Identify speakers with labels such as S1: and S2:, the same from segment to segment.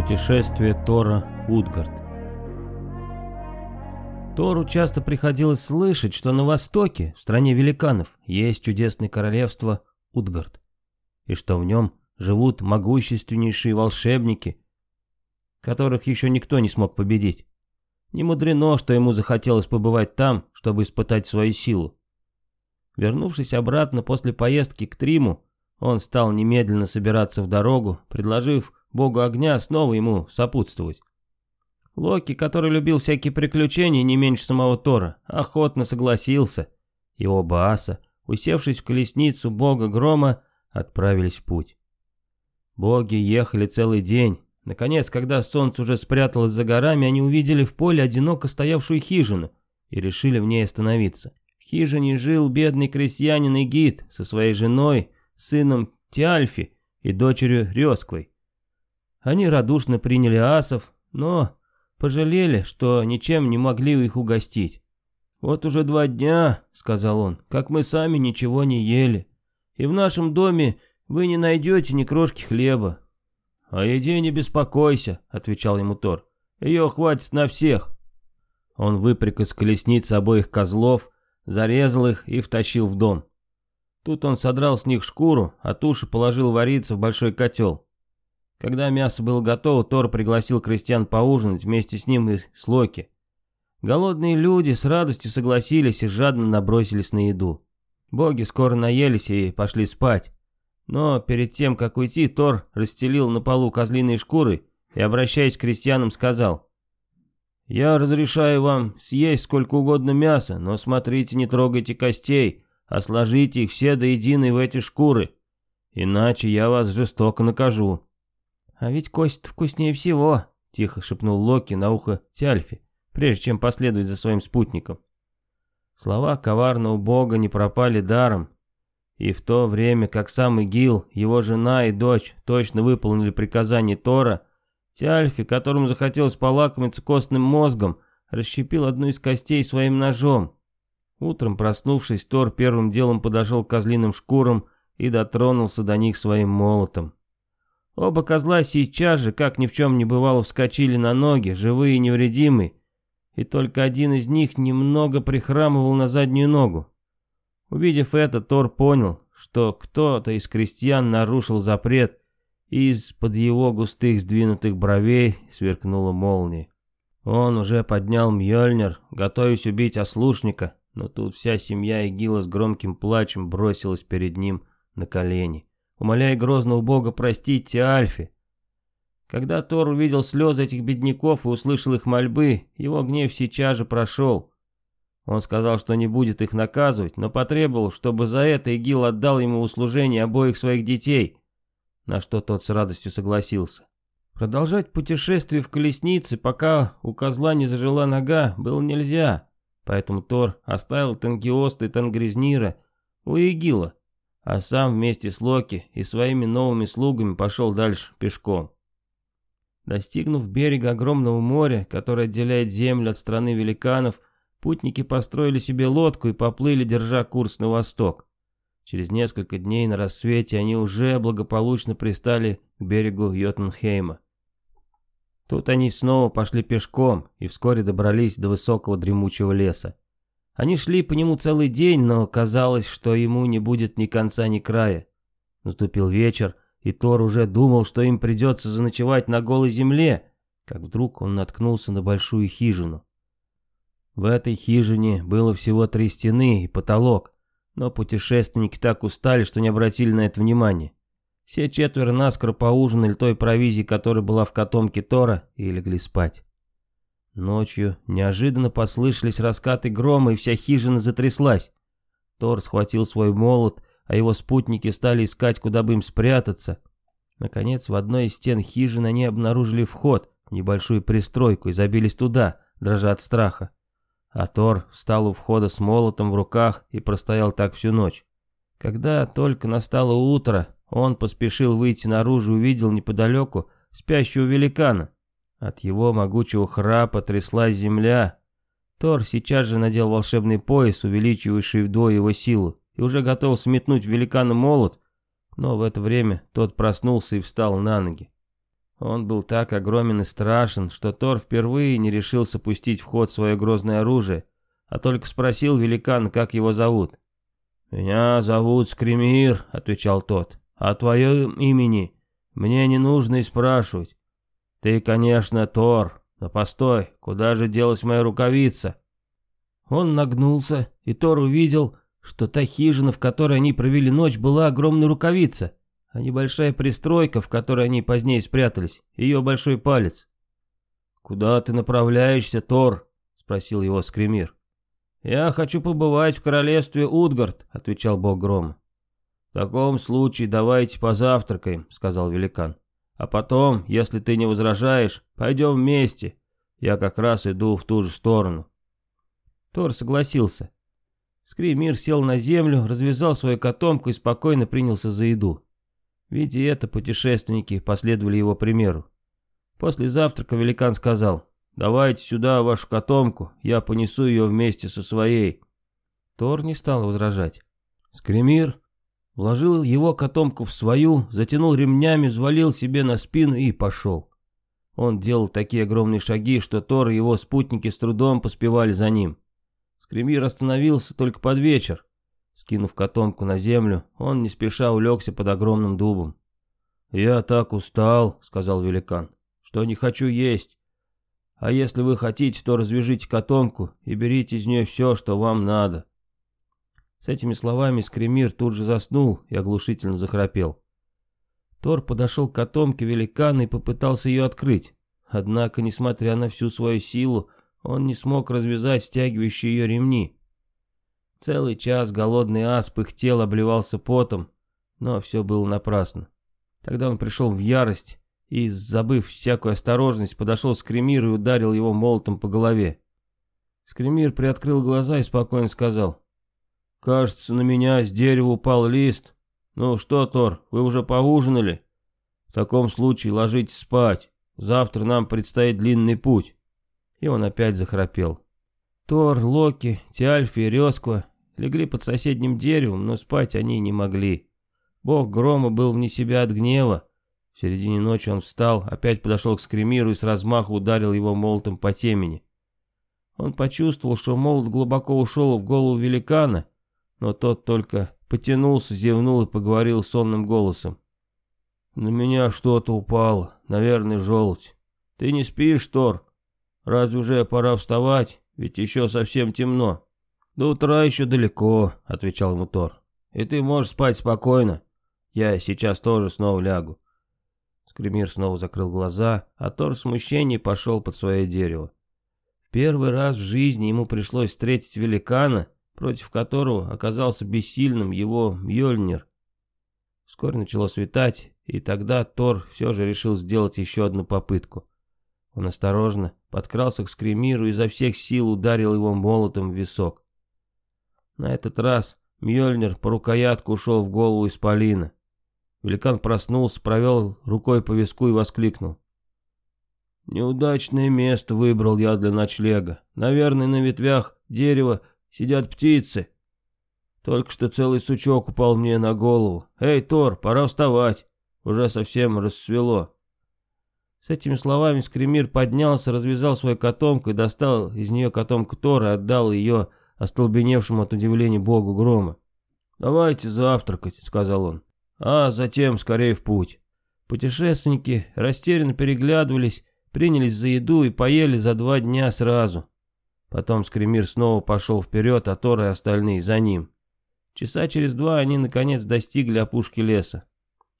S1: Путешествие Тора Утгард Тору часто приходилось слышать, что на востоке, в стране великанов, есть чудесное королевство Утгард, и что в нем живут могущественнейшие волшебники, которых еще никто не смог победить. Не мудрено, что ему захотелось побывать там, чтобы испытать свою силу. Вернувшись обратно после поездки к Триму, он стал немедленно собираться в дорогу, предложив богу огня снова ему сопутствовать. Локи, который любил всякие приключения не меньше самого Тора, охотно согласился, и оба аса, усевшись в колесницу бога грома, отправились в путь. Боги ехали целый день. Наконец, когда солнце уже спряталось за горами, они увидели в поле одиноко стоявшую хижину и решили в ней остановиться. В хижине жил бедный крестьянин Игит со своей женой, сыном Тиальфи и дочерью Рёсквой. Они радушно приняли асов, но пожалели, что ничем не могли их угостить. «Вот уже два дня, — сказал он, — как мы сами ничего не ели, и в нашем доме вы не найдете ни крошки хлеба». «О еде не беспокойся, — отвечал ему Тор, — ее хватит на всех». Он выпряг из колесницы обоих козлов, зарезал их и втащил в дом. Тут он содрал с них шкуру, а туши положил вариться в большой котел. Когда мясо было готово, Тор пригласил крестьян поужинать вместе с ним и с Локи. Голодные люди с радостью согласились и жадно набросились на еду. Боги скоро наелись и пошли спать. Но перед тем, как уйти, Тор расстелил на полу козлиные шкуры и, обращаясь к крестьянам, сказал, «Я разрешаю вам съесть сколько угодно мяса, но смотрите, не трогайте костей, а сложите их все до единой в эти шкуры, иначе я вас жестоко накажу».
S2: «А ведь кость вкуснее всего», — тихо шепнул Локи на ухо Тяльфи, прежде чем последовать за своим спутником. Слова коварного бога не пропали даром, и в то время, как сам Игил, его жена и дочь точно выполнили приказание Тора, Тяльфи, которому захотелось полакомиться костным мозгом, расщепил одну из костей своим ножом. Утром, проснувшись, Тор первым делом подошел к козлиным шкурам и дотронулся до них своим молотом. Оба козла сейчас же, как ни в чем не бывало, вскочили на ноги, живые и невредимые, и только один из них немного прихрамывал на заднюю ногу. Увидев это, Тор понял, что кто-то из крестьян нарушил запрет, и из-под его густых сдвинутых бровей сверкнула молния. Он уже поднял Мьёльнир, готовясь убить ослушника, но тут вся семья Игила с громким плачем бросилась перед ним на колени умоляя грозного бога простить Альфе. Когда Тор увидел слезы этих бедняков и услышал их мольбы, его гнев сейчас же прошел. Он сказал, что не будет их наказывать, но потребовал, чтобы за это Игил отдал ему услужение обоих своих детей, на что тот с радостью согласился. Продолжать путешествие в колеснице, пока у козла не зажила нога, было нельзя, поэтому Тор оставил Тангиоста и Тангризнира у Игила, а сам вместе с Локи и своими новыми слугами пошел дальше пешком. Достигнув берега огромного моря, которое отделяет землю от страны великанов, путники построили себе лодку и поплыли, держа курс на восток. Через несколько дней на рассвете они уже благополучно пристали к берегу Йотунхейма. Тут они снова пошли пешком и вскоре добрались до высокого дремучего леса. Они шли по нему целый день, но казалось, что ему не будет ни конца, ни края. Наступил вечер, и Тор уже думал, что им придется заночевать на голой земле, как вдруг он наткнулся на большую хижину. В этой хижине было всего три стены и потолок, но путешественники так устали, что не обратили на это внимания. Все четверо наскоро поужинали той провизией, которая была в котомке Тора, и легли спать. Ночью неожиданно послышались раскаты грома, и вся хижина затряслась. Тор схватил свой молот, а его спутники стали искать, куда бы им спрятаться. Наконец, в одной из стен хижины они обнаружили вход, небольшую пристройку, и забились туда, дрожа от страха. А Тор встал у входа с молотом в руках и простоял так всю ночь. Когда только настало утро, он поспешил выйти наружу и увидел неподалеку спящего великана. От его могучего храпа тряслась земля. Тор сейчас же надел волшебный пояс, увеличивающий вдвое его силу, и уже готов сметнуть великана молот, но в это время тот проснулся и встал на ноги. Он был так огромен и страшен, что Тор впервые не решился пустить в ход свое грозное оружие, а только спросил великан, как его зовут. «Меня зовут Скремир», — отвечал тот, — «а твое имени мне не нужно и спрашивать. Ты, конечно, Тор, но постой, куда же делась моя рукавица?» Он нагнулся, и Тор увидел, что та хижина, в которой они провели ночь, была огромной рукавица, а небольшая пристройка, в которой они позднее спрятались, ее большой палец. «Куда ты направляешься, Тор?» — спросил его Скремир. «Я хочу побывать в королевстве Утгард», — отвечал бог грома. «В таком случае давайте позавтракаем», — сказал великан. «А потом, если ты не возражаешь, пойдем вместе. Я как раз иду в ту же сторону». Тор согласился. Скримир сел на землю, развязал свою котомку и спокойно принялся за еду. Видя это, путешественники последовали его примеру. После завтрака великан сказал, «Давайте сюда вашу котомку, я понесу ее вместе со своей». Тор не стал возражать. Скремир вложил его котомку в свою, затянул ремнями, взвалил себе на спину и пошел. Он делал такие огромные шаги, что Тор и его спутники с трудом поспевали за ним. Скремир остановился только под вечер, Скинув котомку на землю, он не спеша улегся под огромным дубом. «Я так устал», — сказал великан, — «что не хочу есть. А если вы хотите, то развяжите котомку и берите из нее все, что вам надо». С этими словами Скремир тут же заснул и оглушительно захрапел. Тор подошел к котомке великана и попытался ее открыть. Однако, несмотря на всю свою силу, он не смог развязать стягивающие ее ремни. Целый час голодный ас пыхтел, обливался потом, но все было напрасно. Тогда он пришел в ярость и, забыв всякую осторожность, подошел к Скремиру и ударил его молотом по голове. Скремир приоткрыл глаза и спокойно сказал. «Кажется, на меня с дерева упал лист. Ну что, Тор, вы уже поужинали? В таком случае ложитесь спать. Завтра нам предстоит длинный путь». И он опять захрапел. Тор, Локи, Тиальфи и Рёсква легли под соседним деревом, но спать они не могли. Бог грома был вне себя от гнева. В середине ночи он встал, опять подошел к скремиру и с размаху ударил его молотом по темени. Он почувствовал, что молот глубоко ушел в голову великана, но тот только потянулся, зевнул и поговорил сонным голосом. «На меня что-то упало, наверное, желудь. Ты не спишь, Тор? Разве уже пора вставать? Ведь еще совсем темно». «До утра еще далеко», — отвечал ему Тор. «И ты можешь спать спокойно. Я сейчас тоже снова лягу». Скремир снова закрыл глаза, а Тор в смущении пошел под свое дерево. В первый раз в жизни ему пришлось встретить великана, против которого оказался бессильным его Мьёльнир. Вскоре начало светать, и тогда Тор все же решил сделать еще одну попытку. Он осторожно подкрался к Скремиру и изо всех сил ударил его молотом в висок. На этот раз Мьёльнир по рукоятку ушел в голову исполина. Великан проснулся, провел рукой по виску и воскликнул. «Неудачное место выбрал я для ночлега. Наверное, на ветвях дерева сидят птицы. Только что целый сучок упал мне на голову. Эй, Тор, пора вставать. Уже совсем рассвело». С этими словами Скремир поднялся, развязал свою котомку и достал из нее котомку Тора и отдал ее остолбеневшему от удивления богу грома. «Давайте завтракать», — сказал он, — «а затем скорее в путь». Путешественники растерянно переглядывались, принялись за еду и поели за два дня сразу. Потом Скремир снова пошел вперед, а Тор и остальные за ним. Часа через два они наконец достигли опушки леса.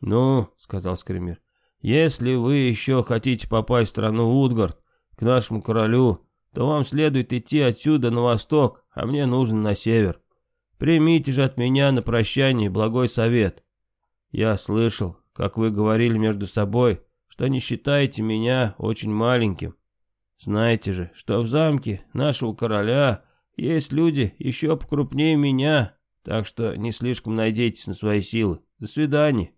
S2: «Ну», — сказал Скремир, — «если вы еще хотите попасть в страну Утгард, к нашему королю, то вам следует идти отсюда на восток, а мне нужно на север. Примите же от меня на прощание благой совет. Я слышал, как вы говорили между собой, что не считаете меня очень маленьким. Знаете же, что в замке нашего короля есть люди еще покрупнее меня, так что не слишком надейтесь на свои силы. До свидания.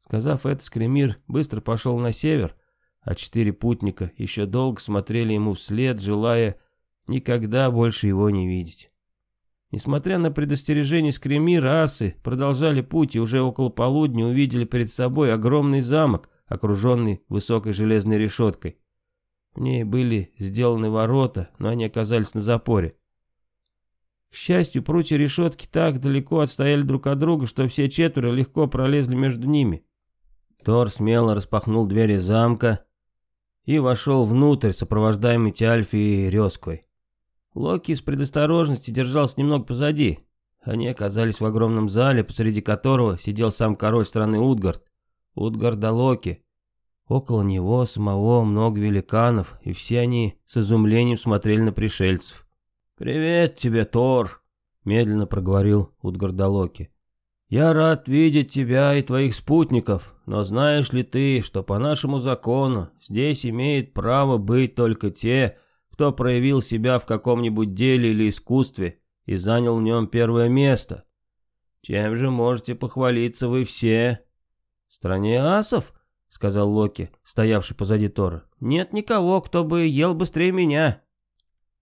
S2: Сказав это, Скремир быстро пошел на север, а четыре путника еще долго смотрели ему вслед, желая никогда больше его не видеть. Несмотря на предостережение Скремира, асы продолжали путь и уже около полудня увидели перед собой огромный замок, окруженный высокой железной решеткой. В ней были сделаны ворота, но они оказались на запоре. К счастью, прутья решетки так далеко отстояли друг от друга, что все четверо легко пролезли между ними. Тор смело распахнул двери замка и вошел внутрь, сопровождаемый Тиальфи и Резкой. Локи с предосторожности держался немного позади. Они оказались в огромном зале, посреди которого сидел сам король страны Утгард, Утгард Локи. Около него самого много великанов, и все они с изумлением смотрели на пришельцев. «Привет тебе, Тор!» — медленно проговорил Утгардалоки. «Я рад видеть тебя и твоих спутников, но знаешь ли ты, что по нашему закону здесь имеет право быть только те, кто проявил себя в каком-нибудь деле или искусстве и занял в нем первое место? Чем же можете похвалиться вы все?» «В стране асов?» — сказал Локи, стоявший позади Тора. «Нет никого, кто бы ел быстрее меня».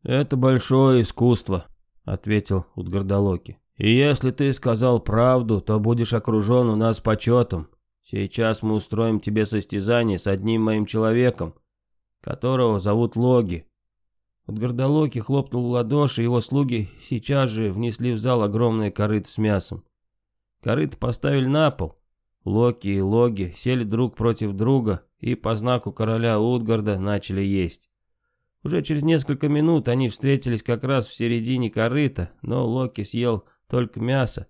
S2: «Это большое искусство», — ответил Утгардалоки. «И если ты сказал правду, то будешь окружен у нас почетом. Сейчас мы устроим тебе состязание с одним моим человеком, которого зовут Логи». Утгардалоки хлопнул в ладоши, его слуги сейчас же внесли в зал огромное корыто с мясом. Корыто поставили на пол. Локи и Логи сели друг против друга и по знаку короля Утгарда начали есть. Уже через несколько минут они встретились как раз в середине корыта, но Локи съел только мясо,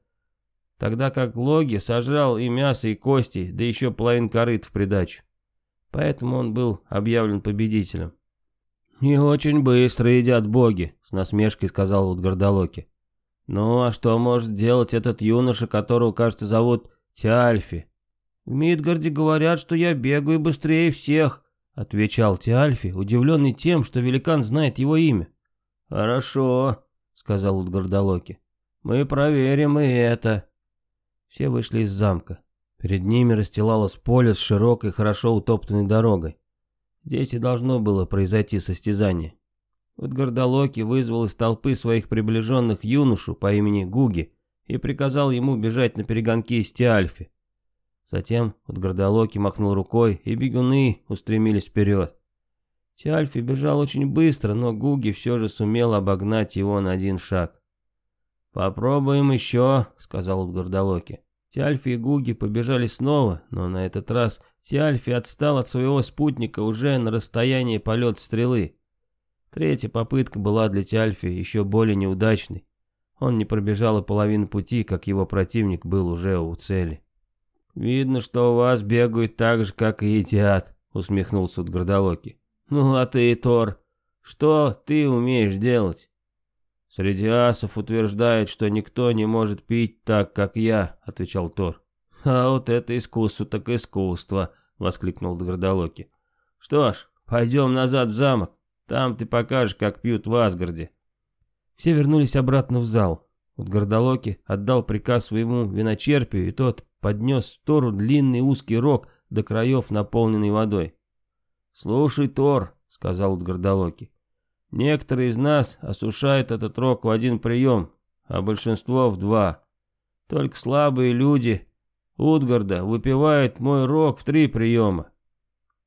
S2: тогда как Логи сожрал и мясо, и кости, да еще половину корыт в придачу. Поэтому он был объявлен победителем. «Не очень быстро едят боги», — с насмешкой сказал Утгардалоки. «Ну, а что может делать этот юноша, которого, кажется, зовут Тиальфи?» «В Мидгарде говорят, что я бегаю быстрее всех», — отвечал Тиальфи, удивленный тем, что великан знает его имя. «Хорошо», — сказал Утгардалоки. «Мы проверим и это». Все вышли из замка. Перед ними расстилалось поле с широкой, хорошо утоптанной дорогой. Здесь и должно было произойти состязание. Утгардалоки вызвал из толпы своих приближенных юношу по имени Гуги и приказал ему бежать на перегонки с Тиальфи. Затем от гордолоки махнул рукой, и бегуны устремились вперед. Тиальфи бежал очень быстро, но Гуги все же сумел обогнать его на один шаг. «Попробуем еще», — сказал Гордолоки. Тиальфи и Гуги побежали снова, но на этот раз Тиальфи отстал от своего спутника уже на расстоянии полет стрелы. Третья попытка была для Тиальфи еще более неудачной. Он не пробежал и половину пути, как его противник был уже у цели. «Видно, что у вас бегают так же, как и едят», — усмехнулся от Гордолоки. «Ну а ты, Тор, что ты умеешь делать?» «Среди асов утверждают, что никто не может пить так, как я», — отвечал Тор. «А вот это искусство так искусство», — воскликнул Гордолоки. «Что ж, пойдем назад в замок, там ты покажешь, как пьют в Асгарде». Все вернулись обратно в зал. Вот Гордолоки отдал приказ своему виночерпию, и тот поднес Тору длинный узкий рог до краев, наполненный водой. «Слушай, Тор», — сказал Утгардалоки, — «некоторые из нас осушают этот рог в один прием, а большинство в два. Только слабые люди Утгарда выпивают мой рог в три приема.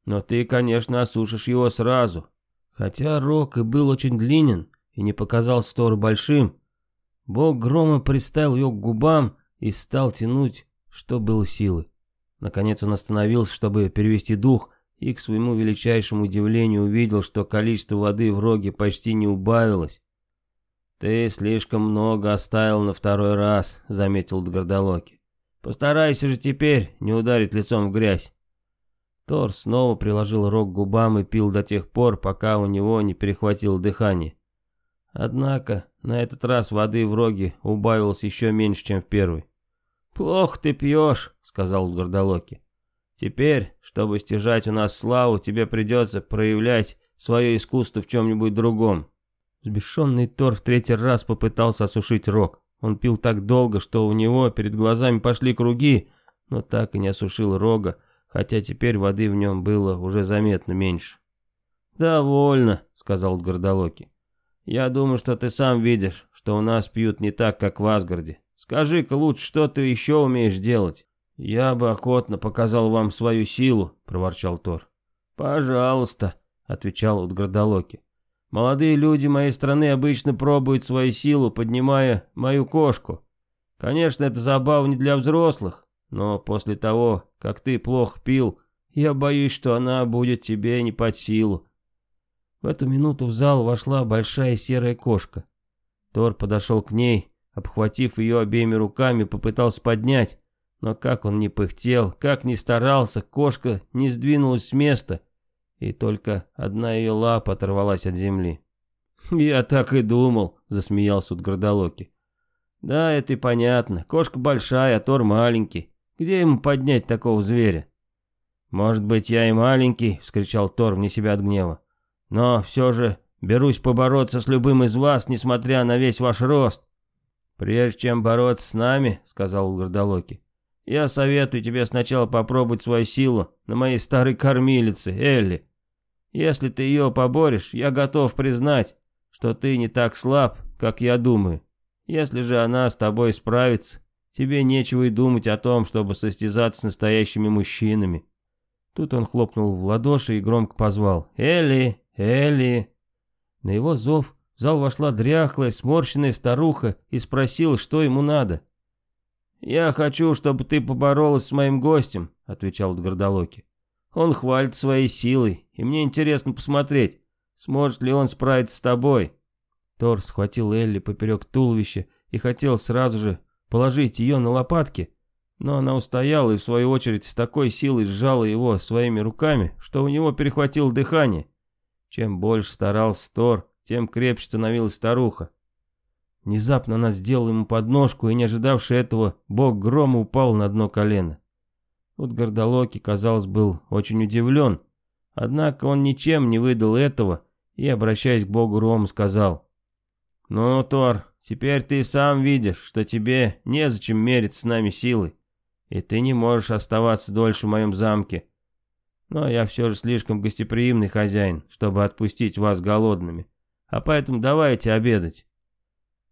S2: Но ты, конечно, осушишь его сразу. Хотя рог и был очень длинен и не показался Тору большим, бог грома приставил его к губам и стал тянуть что было силы. Наконец он остановился, чтобы перевести дух, и к своему величайшему удивлению увидел, что количество воды в роге почти не убавилось. «Ты слишком много оставил на второй раз», — заметил Гордолоки. «Постарайся же теперь не ударить лицом в грязь». Тор снова приложил рог к губам и пил до тех пор, пока у него не перехватило дыхание. Однако на этот раз воды в роге убавилось еще меньше, чем в первый. «Плохо ты пьешь», — сказал Гордолоки. «Теперь, чтобы стяжать у нас славу, тебе придется проявлять свое искусство в чем-нибудь другом». Сбешенный Тор в третий раз попытался осушить рог. Он пил так долго, что у него перед глазами пошли круги, но так и не осушил рога, хотя теперь воды в нем было уже заметно меньше. «Довольно», — сказал Гордолоки. «Я думаю, что ты сам видишь, что у нас пьют не так, как в Асгарде. Скажи-ка лучше, что ты еще умеешь делать?» «Я бы охотно показал вам свою силу», — проворчал Тор. «Пожалуйста», — отвечал Утградолоки. «Молодые люди моей страны обычно пробуют свою силу, поднимая мою кошку. Конечно, это забава не для взрослых, но после того, как ты плохо пил, я боюсь, что она будет тебе не под силу». В эту минуту в зал вошла большая серая кошка. Тор подошел к ней, обхватив ее обеими руками, попытался поднять, но как он не пыхтел, как не старался, кошка не сдвинулась с места, и только одна ее лапа оторвалась от земли. «Я так и думал», — засмеялся от Гордолоки. «Да, это и понятно. Кошка большая, а Тор маленький. Где ему поднять такого зверя?» «Может быть, я и маленький», — вскричал Тор вне себя от гнева. «Но все же берусь побороться с любым из вас, несмотря на весь ваш рост». «Прежде чем бороться с нами», — сказал Гордолоки, я советую тебе сначала попробовать свою силу на моей старой кормилице, Элли. Если ты ее поборешь, я готов признать, что ты не так слаб, как я думаю. Если же она с тобой справится, тебе нечего и думать о том, чтобы состязаться с настоящими мужчинами. Тут он хлопнул в ладоши и громко позвал «Элли! Элли!». На его зов в зал вошла дряхлая, сморщенная старуха и спросила, что ему надо. «Я хочу, чтобы ты поборолась с моим гостем», — отвечал Гордолоки. «Он хвалит своей силой, и мне интересно посмотреть, сможет ли он справиться с тобой». Тор схватил Элли поперек туловища и хотел сразу же положить ее на лопатки, но она устояла и в свою очередь с такой силой сжала его своими руками, что у него перехватило дыхание. Чем больше старался Тор, тем крепче становилась старуха. Внезапно она сделала ему подножку, и не ожидавший этого, бог грома упал на дно колено. Вот Гордолоки, казалось, был очень удивлен, однако он ничем не выдал этого и, обращаясь к богу Рому, сказал, «Ну, Тор, теперь ты сам видишь, что тебе незачем мерить с нами силой, и ты не можешь оставаться дольше в моем замке. Но я все же слишком гостеприимный хозяин, чтобы отпустить вас голодными, а поэтому давайте обедать».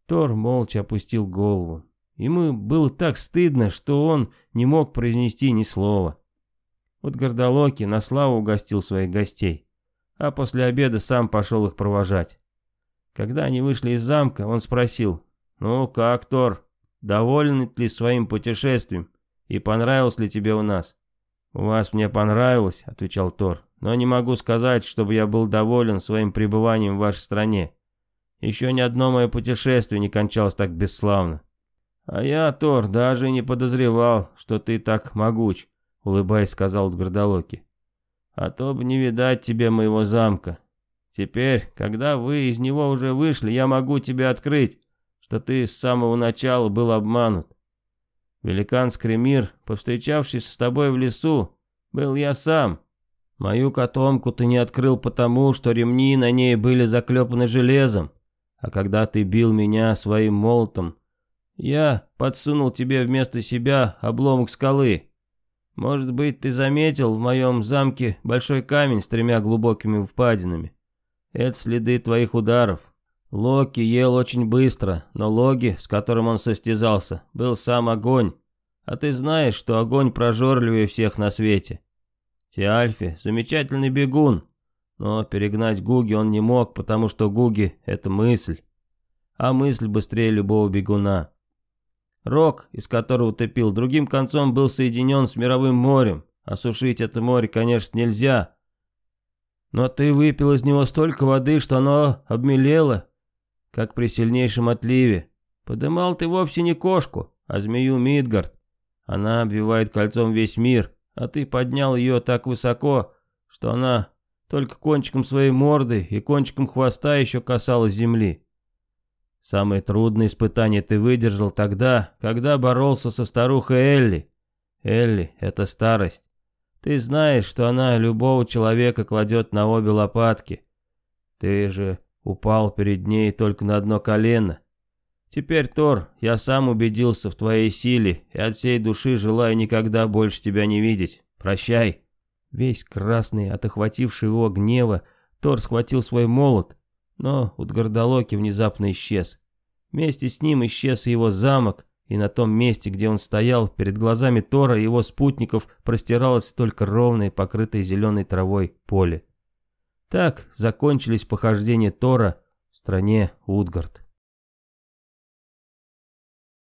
S2: Тор молча опустил голову. Ему было так стыдно, что он не мог произнести ни слова. Вот Гордолоки на славу угостил своих гостей, а после обеда сам пошел их провожать. Когда они вышли из замка, он спросил, «Ну как, Тор, доволен ли своим путешествием и понравилось ли тебе у нас?» «У вас мне понравилось», — отвечал Тор, «но не могу сказать, чтобы я был доволен своим пребыванием в вашей стране. Еще ни одно мое путешествие не кончалось так бесславно. А я, Тор, даже не подозревал, что ты так могуч, улыбаясь, сказал Гордолоки. А то бы не видать тебе моего замка. Теперь, когда вы из него уже вышли, я могу тебе открыть, что ты с самого начала был обманут. Великан Скремир, повстречавшись с тобой в лесу, был я сам. Мою котомку ты не открыл потому, что ремни на ней были заклепаны железом, а когда ты бил меня своим молотом, я подсунул тебе вместо себя обломок скалы. Может быть, ты заметил в моем замке большой камень с тремя глубокими впадинами. Это следы твоих ударов. Локи ел очень быстро, но Логи, с которым он состязался, был сам огонь. А ты знаешь, что огонь прожорливее всех на свете. Тиальфи — замечательный бегун, но перегнать Гуги он не мог, потому что Гуги — это мысль. А мысль быстрее любого бегуна. Рок, из которого ты пил, другим концом был соединен с мировым морем. Осушить это море, конечно, нельзя. Но ты выпил из него столько воды, что оно обмелело, как при сильнейшем отливе. Подымал ты вовсе не кошку, а змею Мидгард. Она обвивает кольцом весь мир, а ты поднял ее так высоко, что она только кончиком своей морды и кончиком хвоста еще касалась земли. Самое трудное испытание ты выдержал тогда, когда боролся со старухой Элли. Элли — это старость. Ты знаешь, что она любого человека кладет на обе лопатки. Ты же упал перед ней только на одно колено. Теперь, Тор, я сам убедился в твоей силе и от всей души желаю никогда больше тебя не видеть. Прощай. Весь красный от охватившего его гнева, Тор схватил свой молот, но Утгардалоки внезапно исчез. Вместе с ним исчез и его замок, и на том месте, где он стоял, перед глазами Тора и его спутников простиралось только ровное, покрытое зеленой травой поле. Так закончились похождения Тора в стране Утгард.